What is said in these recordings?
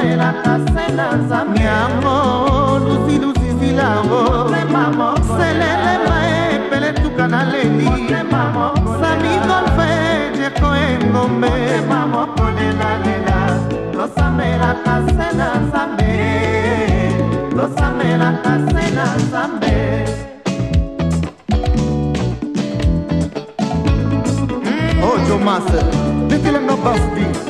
amelaka se na nzambe yango lusilusizilango selelema epele tuka na leli sami golfe jeko engombe losamelaka se na nzambe losamelaka se na nzambe ojo oh, mase netilanga basti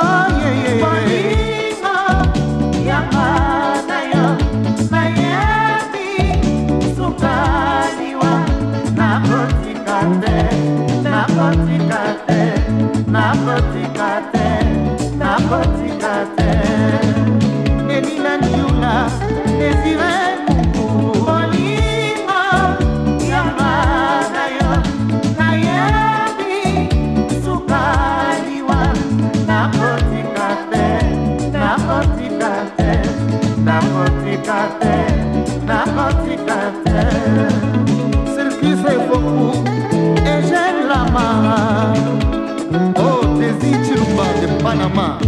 on nakotika te nakotika te nakotika te silkise foku egene lamara o desi cirba de panama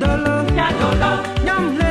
đơ lơ nhằm lên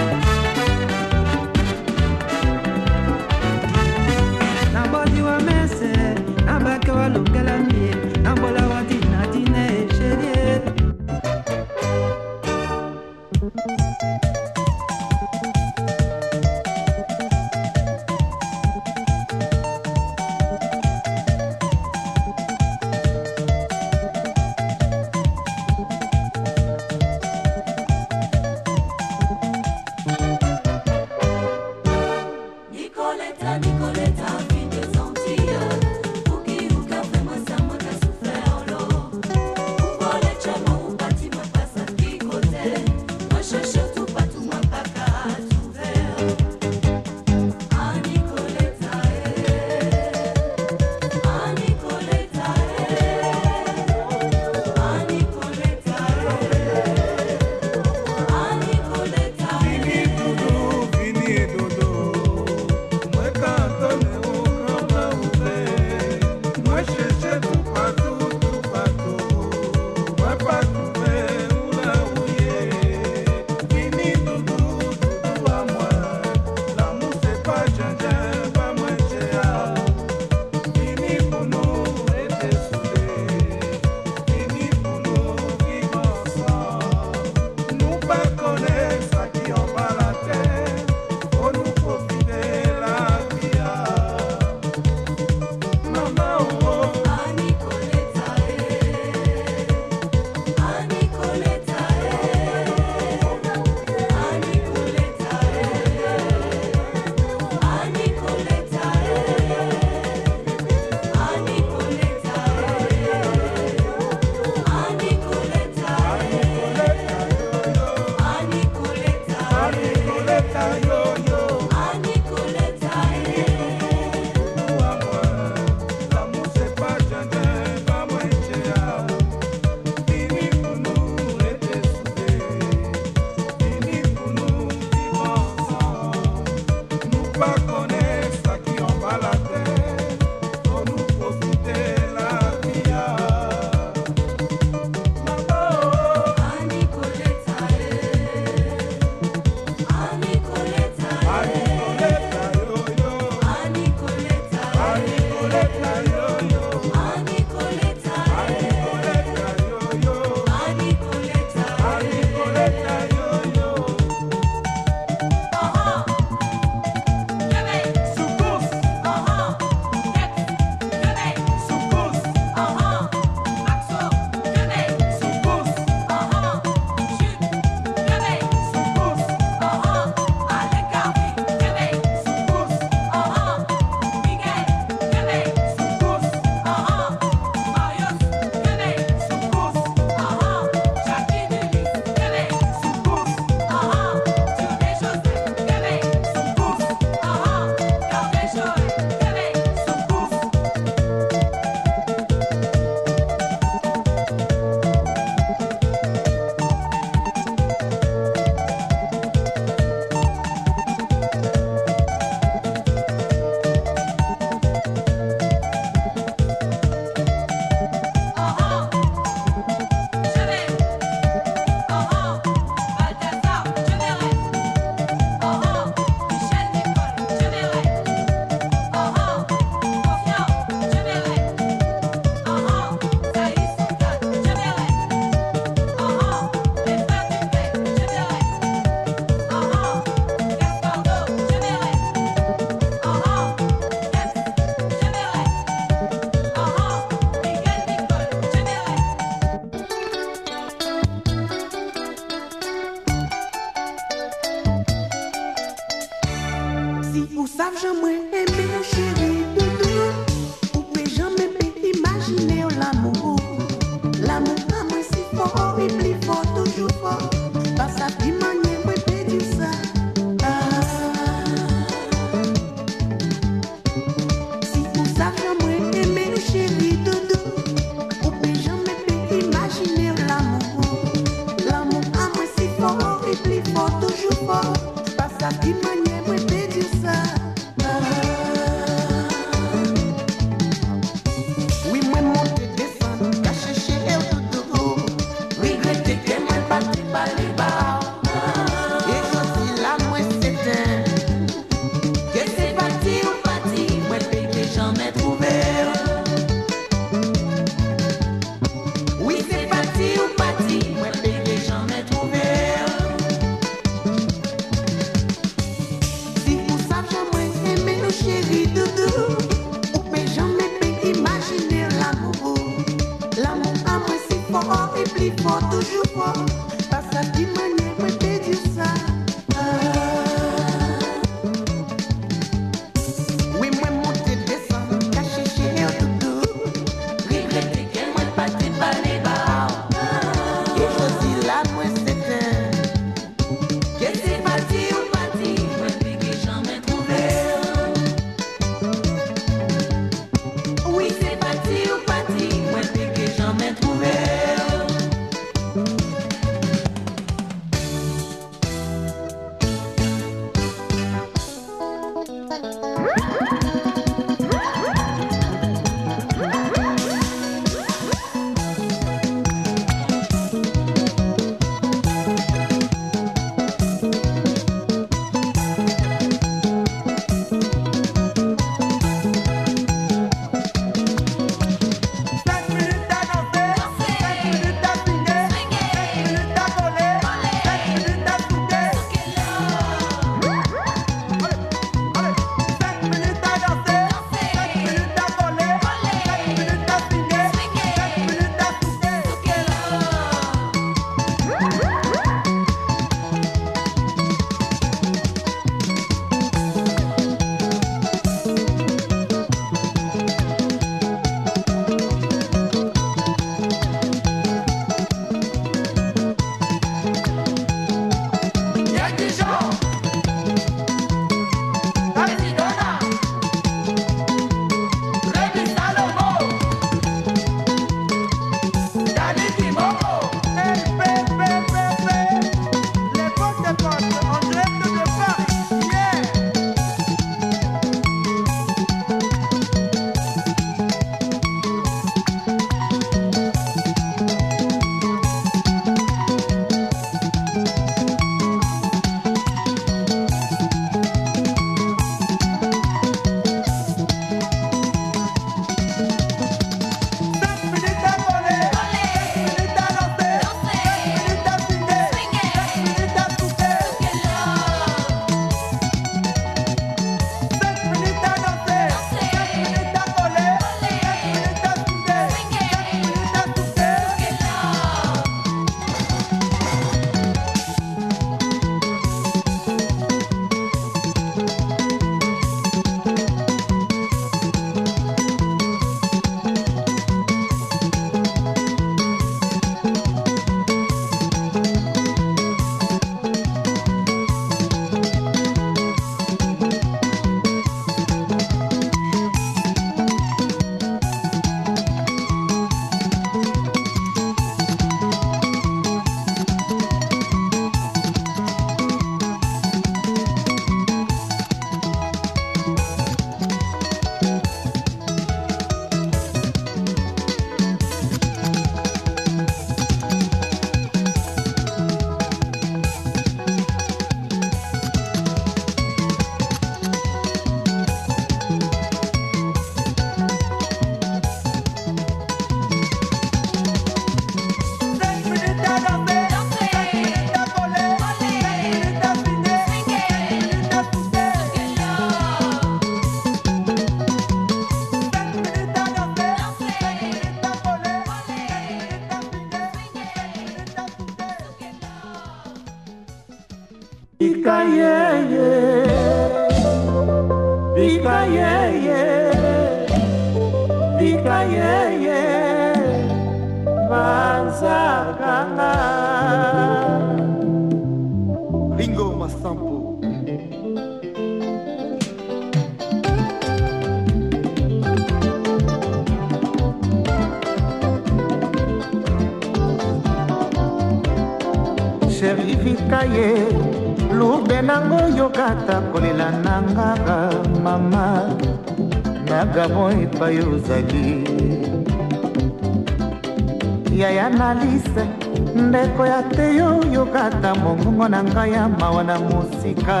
ngai ya mawa na mosika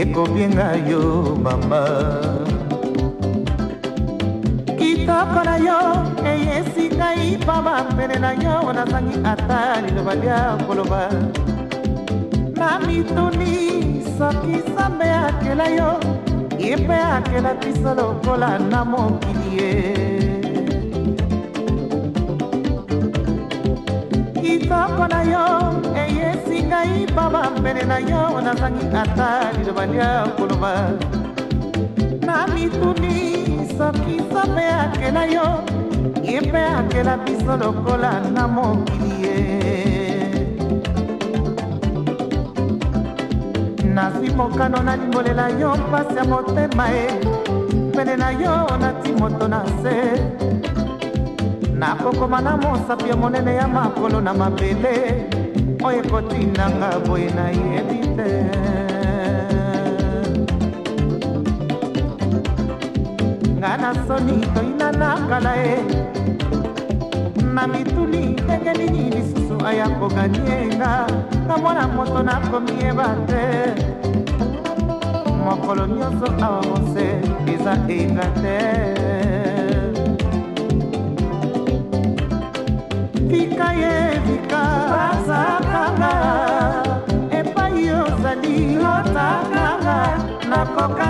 ekobienga yo mama kitoko na yo eyesi ngai pamba pene na yo nazangi ata liloba lia koloba na mituni soki nzambe akela yo ye mpe akela biso lokola na mokili ye kitoko na yo eyesi ngai pamba mbele na yo nazangi ata liloba lia koloba na mituni soki nzambe akela yo ye mpe akela biso lokola na mokili ye nazwi mokano nalimbolela yo mpasi ya motema e pene na yo nati moto na se nakokoma na mosapi ya monene ya makolo na mabele oyo ekotinanga boye nayebi te nga na soni toyina nakala e na mituli ndenge nini lisusu aya koganienga na mwana moto nakomiyeba te mokolo nyonso awa mose eza enga te yebika bazakanga epai ozali otakanga nakoka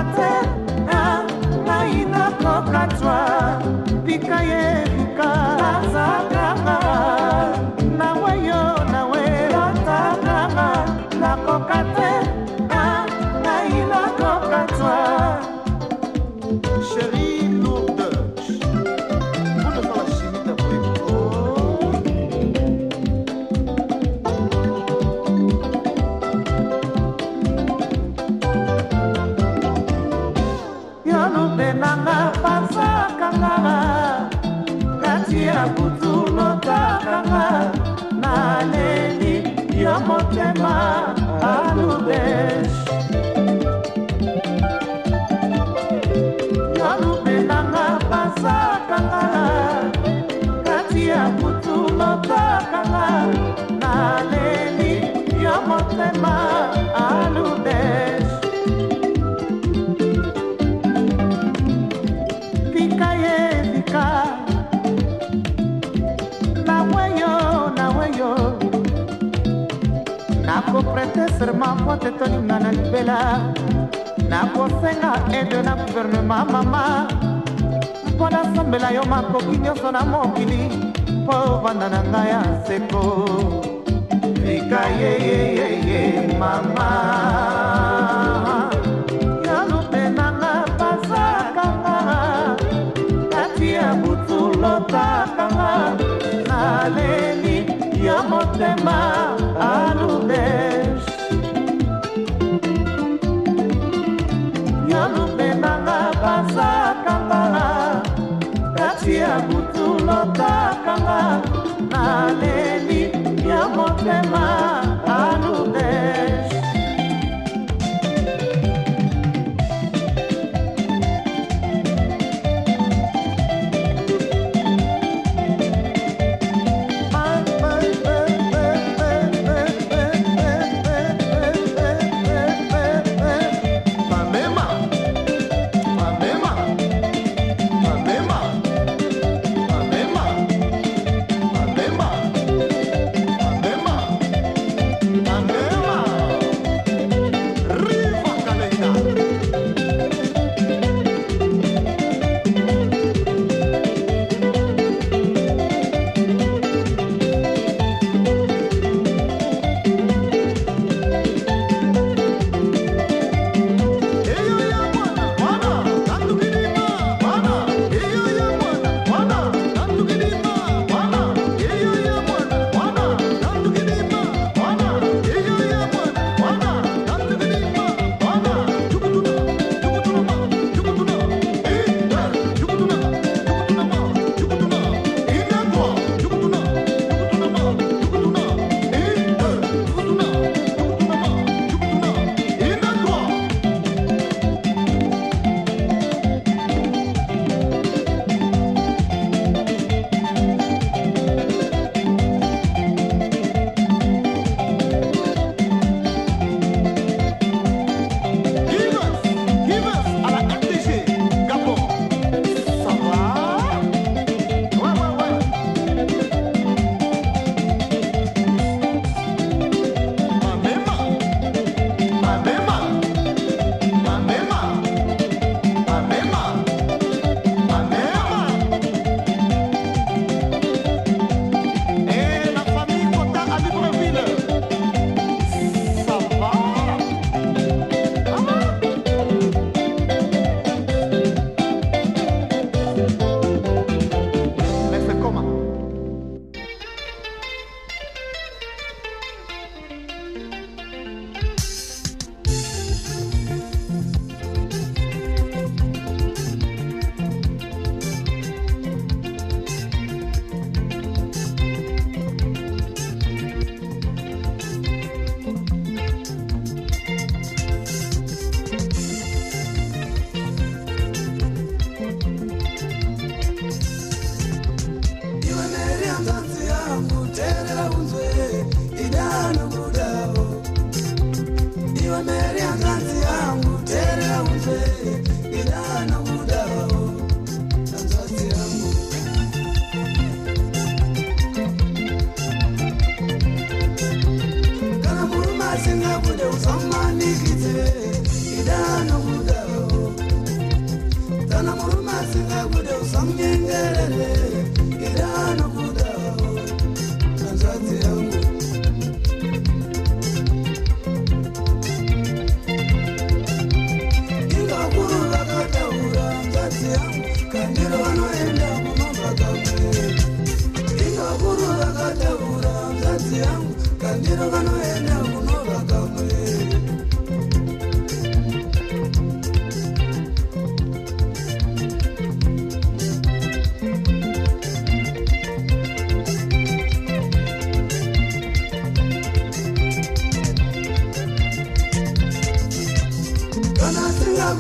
nakoprete serma po tetoninga na libela nakosenga ede na guvernema mama mpo nasambela yo makoki nyonso na mokili mpo ovanda na ngai ya seko likayei Mom.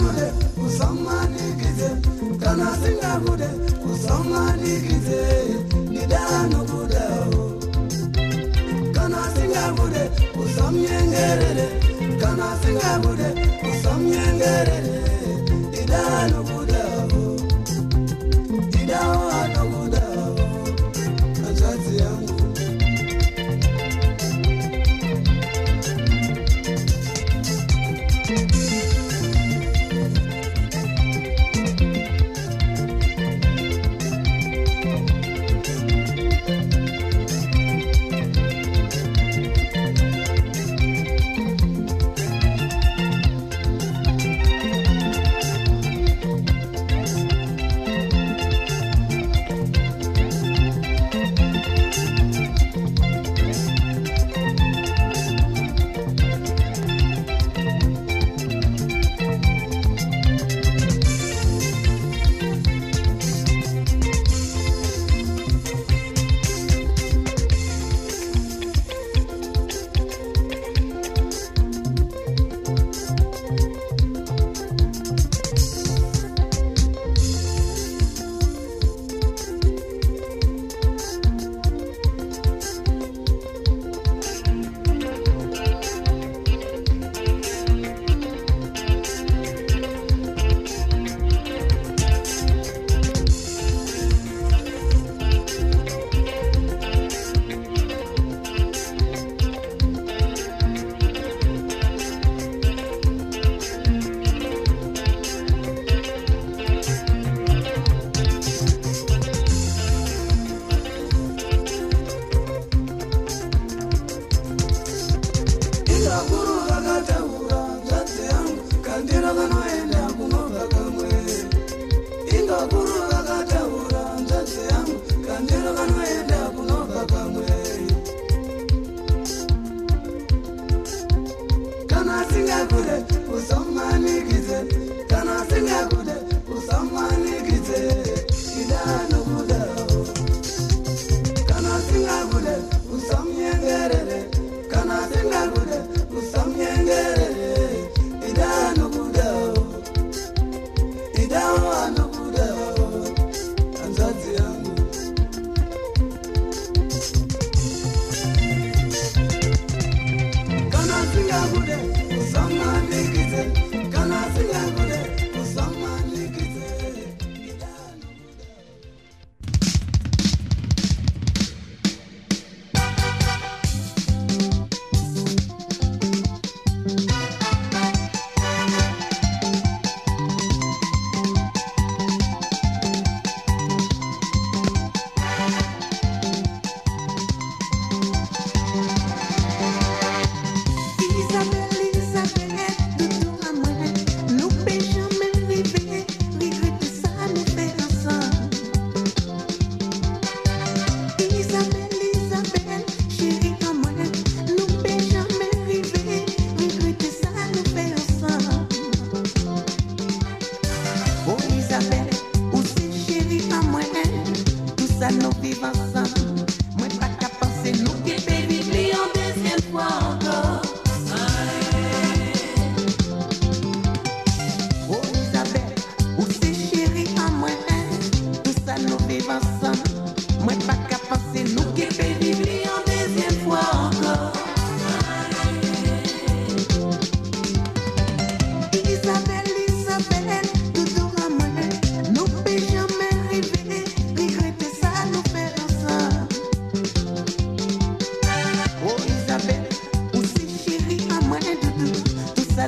gude usomani gize kana singa gude usomani gize nidano gude oh. kana singa gude usomyengerere kana singa gude usomyengerere nidano gude oh. idao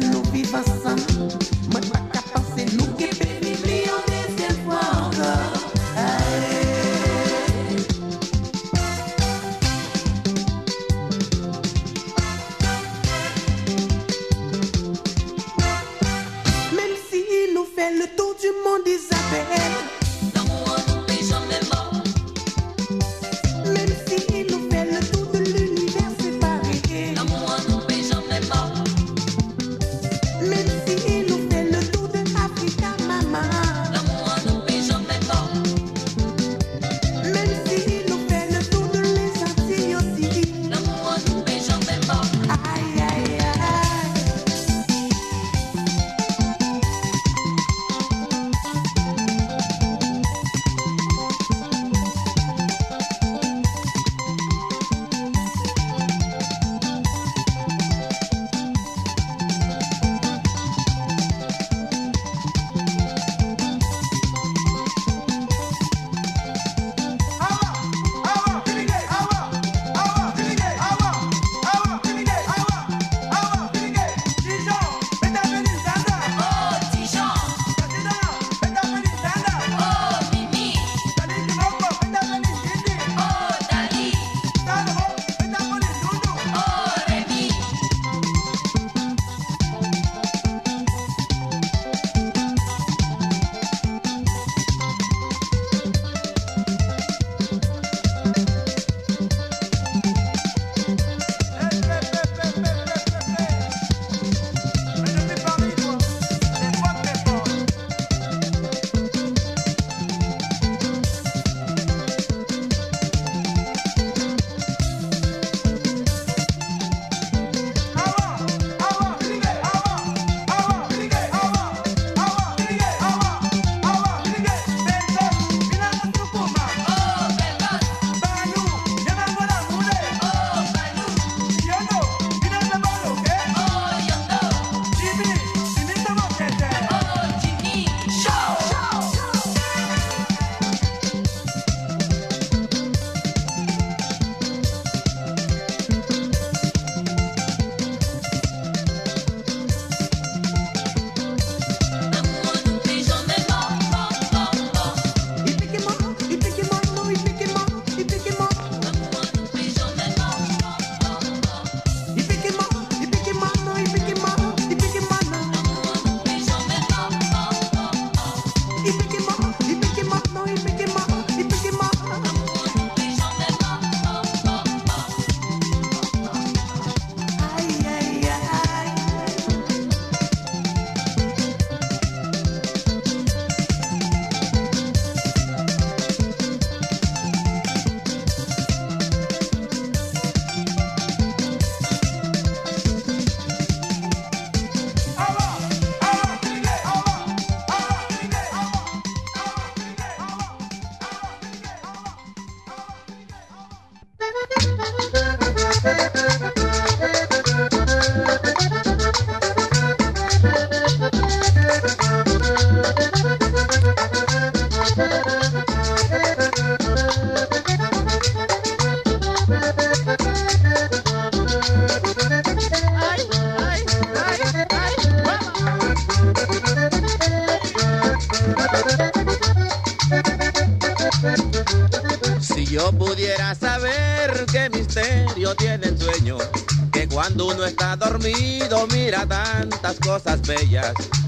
la be vivas sana.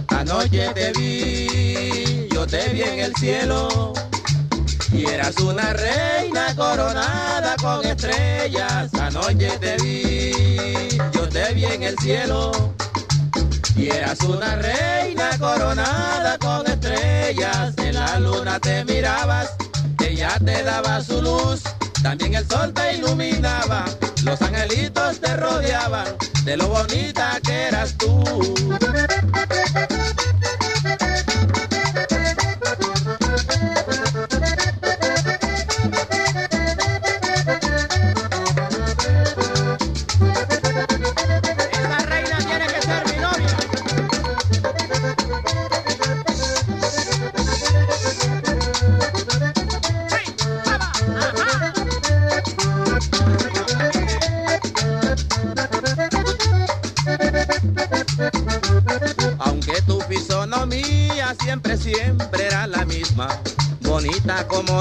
Anoche te vi, yo te vi en el cielo. Y eras una reina coronada con estrellas. Anoche te vi, yo te vi en el cielo. Y eras una reina coronada con estrellas. En la luna te mirabas, ella te daba su luz. También el sol te iluminaba. Los angelitos te rodeaban de lo bonita que eras tú.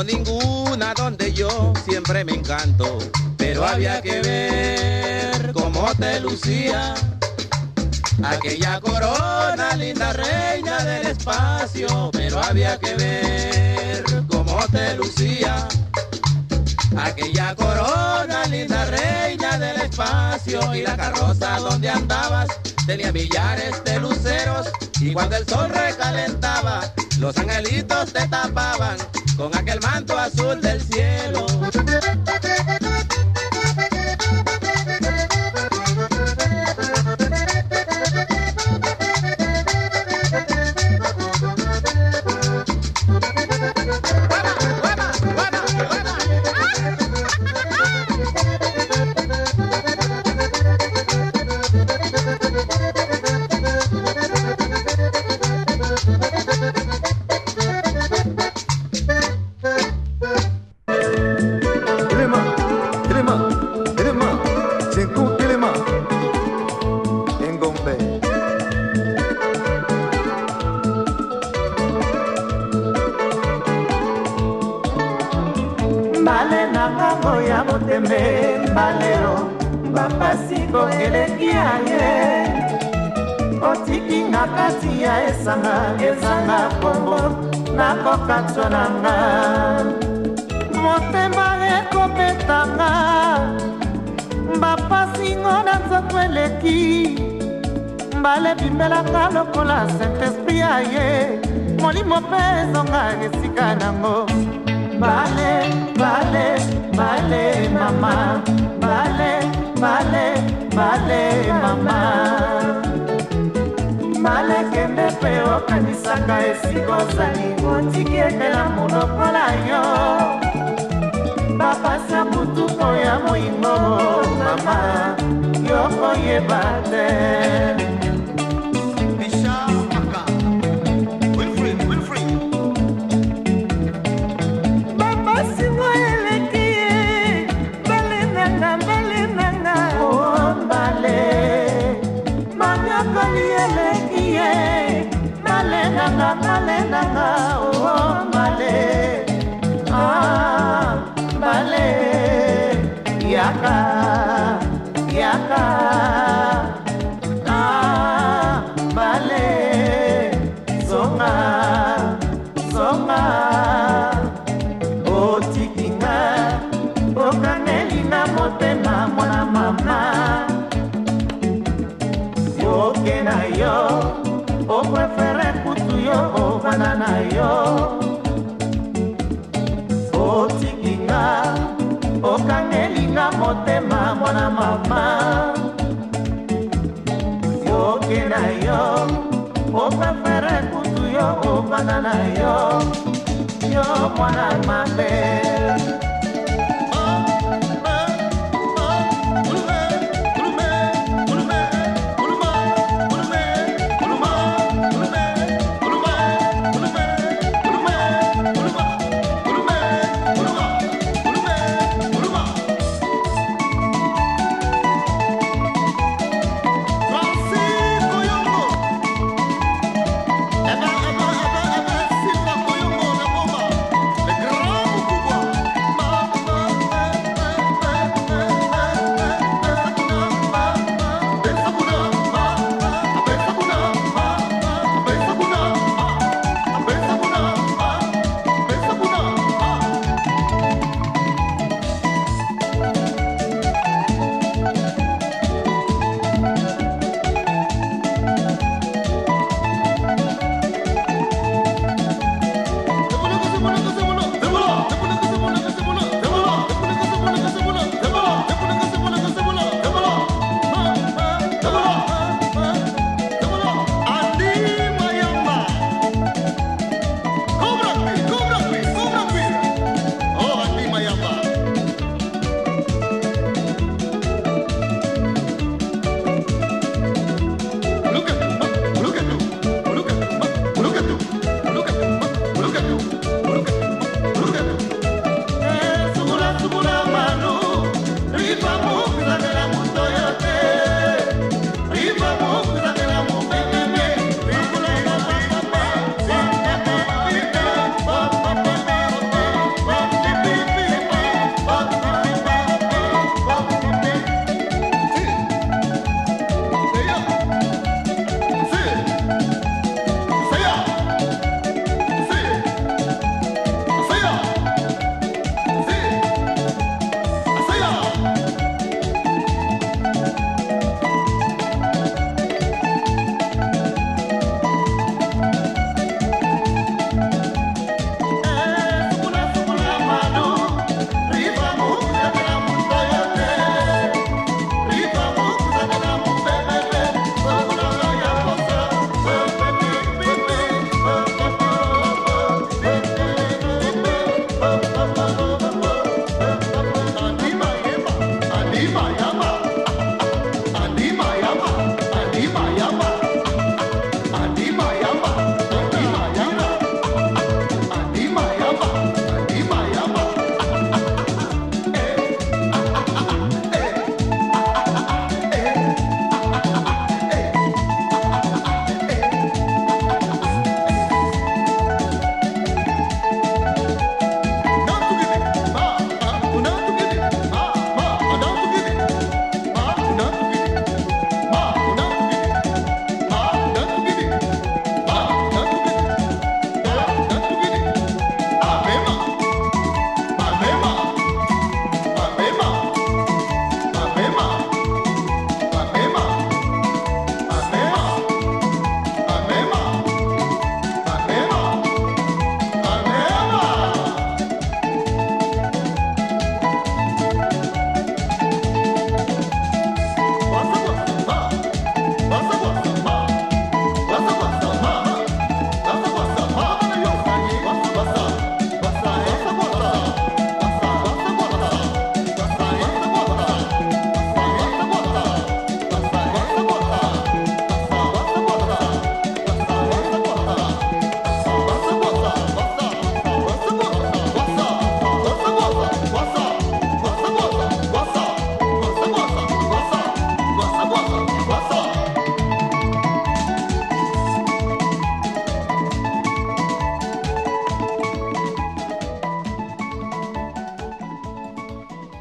ninguna donde yo siempre me encanto. Pero había que ver cómo te lucía aquella corona, linda reina del espacio. Pero había que ver cómo te lucía aquella corona, linda reina del espacio. Y la carroza donde andabas tenía millares de luceros. Y cuando el sol recalentaba, los angelitos te tapaban malekende mpe okanisanga esika ozali otiki ekela monokola yo bapasa butuko ya moingo mama yo koyeba te mama yoke na yo opefere kutu yo obanda na yo yo mwana mabe